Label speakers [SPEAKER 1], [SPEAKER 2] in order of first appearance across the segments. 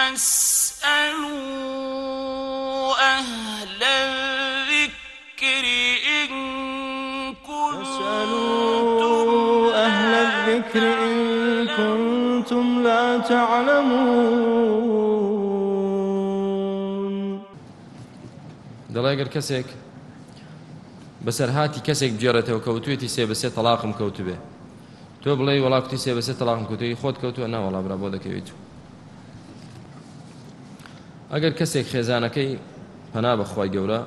[SPEAKER 1] فاسألوا أهل الذكر إن كنتم
[SPEAKER 2] أهل الذكر إن كنتم لا تعلمون.
[SPEAKER 3] دەڵێ گەر کەسێک بەسەر هاتی کەسێک بجێڕێتەوە کەوتوێتی سێ بەسێ تەلاقم کەوتبێ تۆ بڵێ وڵاکتی سێ بەسێ تەلاقم کەوتوی خۆت کەوتووە ناوەڵا برا بۆ دەکەویت ئەگەر کەسێک خێزانەکەی پەنا بەخوای گەورە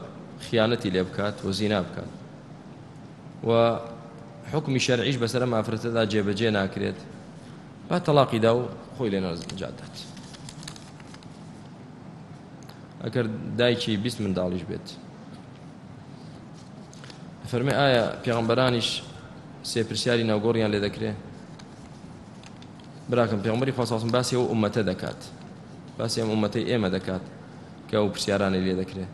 [SPEAKER 3] خیانەتی لێ بکات و زینا بکات. و حکمی شەرعیش بەسەر مافرەتەدا جێبەجێ ناکرێت. با تەلاقیدا و خۆی لێ نەجاتات ئەگەر دایکی بیست منداڵیش بێت. فەرمێ ئایا پێغەمبەرانیش سێ پرسیاری ناوگۆڕیان لێ دەکرێ؟ براکەم پێغمبەری خۆساسم باسی ئەو ئومەتە دەکات. باسی ئەم ئومەتەی ئێمە دەکات کە ئەو پرسیارانی لێ دەکرێت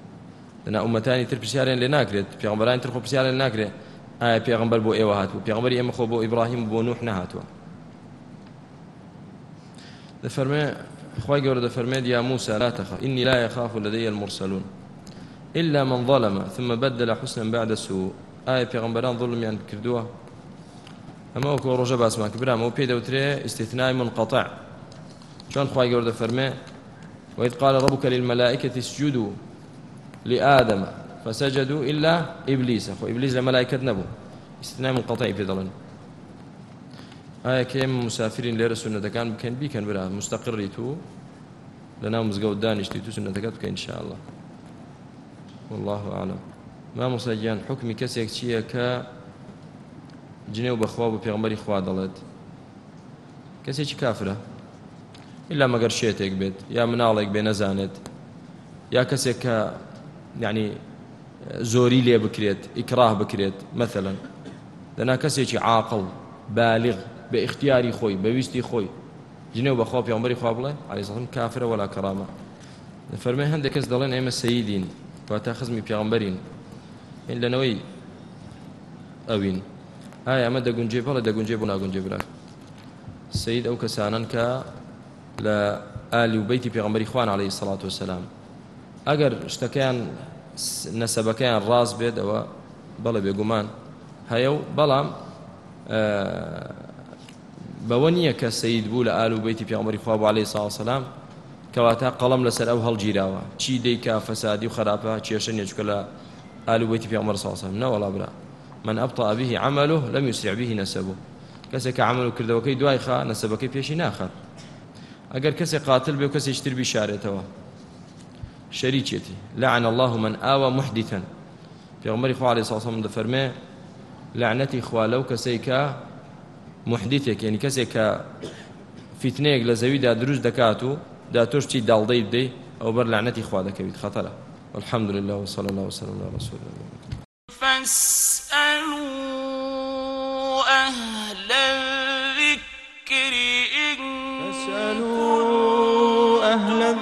[SPEAKER 3] لەنا ئومەتانی تر پرسیاریان لێ ناکرێت پێغمبەرانی تر خۆ پرسیاریان ناکرێت ئایا پێغمبەر بۆ ئێوە هاتوو پێغمبەری ئێمە خۆ بۆ ئیبراهیم بۆ نوح نەهاتووە دەفەرمێ خی گەورە دەفەرمێت يا موسى لا تخف إني لا يخاف لدي المرسلون إلا من ظلم ثم بدل حسنا بعد سوء ظلم يعني كردوها أما وكو رجا باس ما كبرا ما بيدا وتري استثناء منقطع شلون خواهي قرد فرمي وإذ قال ربك للملائكة اسجدوا لآدم فسجدوا إلا إبليس. أخو إبليس لملائكة نبو. استثناء منقطع في ظلم آية كيم مسافرين ليرة سنة كان بكن بي كان برا مستقري تو لنا مزقود دانشتي تو سنة كان إن شاء الله. والله أعلم. ما مسجان حكمي كسيك کە جنێو بەخوا بە پێغمبەری خوا دەڵێت کەسێکی کافرە إلا بێت یا مناڵێک بێ نەزانێت. یا کەسێک کە یعنی زۆری لێ بکرێت ئیکراه بکرێت مثلا. دەنا کەسێکی عاقڵ بالغ بە اختیاری خۆی بەویستی خۆی. جنێو بەخوا پێغمبەری خوا بڵێ علیسەڵم کافرە وەلا کەرامە. فەرمێ هەندێک کەس دەڵێن ئێمە سەیدین واتە خزمی پێغمبەرین هین لەنەوەی ئەوین. ئایا ئەمە دەگونجێ بەڵە دەگونجێ بۆ ناگونجێ برا. سید ئەو کەسانن کە لە ئالی و بەیتی پێغمبەری خوان عليه سڵات وسلام ئەگەر شتەکەیان نەسەبەکەیان ڕاست بێت ئەوە بەڵێ بێگومان هەیە و بەڵام بەوە نییە کە سید بوو لە ئالو بەیتی پێغمبەری خوا بۆ عليه سلام کەواتە قەڵم لەسەر ئەو هەڵگیراوە چی دەیکا فەسادی و خراپە کێشە نیەچکە لە آل بيت في عمر صلى الله عليه وسلم. لا ولا بلا من أبطأ به عمله لم يسرع به نسبه. كسك عمل كرد وكي دواي خا نسبك بيشي ناخر أجر كسي قاتل بي وكسي يشتري بشارته شريكتي لعن الله من آوى محدثا. في عمر إخوة عليه الصلاة والسلام فرمي لعنتي إخوة لو كسيكا محدثك يعني كسيكا فتنيك لزويدا دروز دكاتو دا توشتي دالدي بدي أو بر لعنتي إخوة دكبيت خطره والحمد لله وصلى الله وسلم على رسول الله.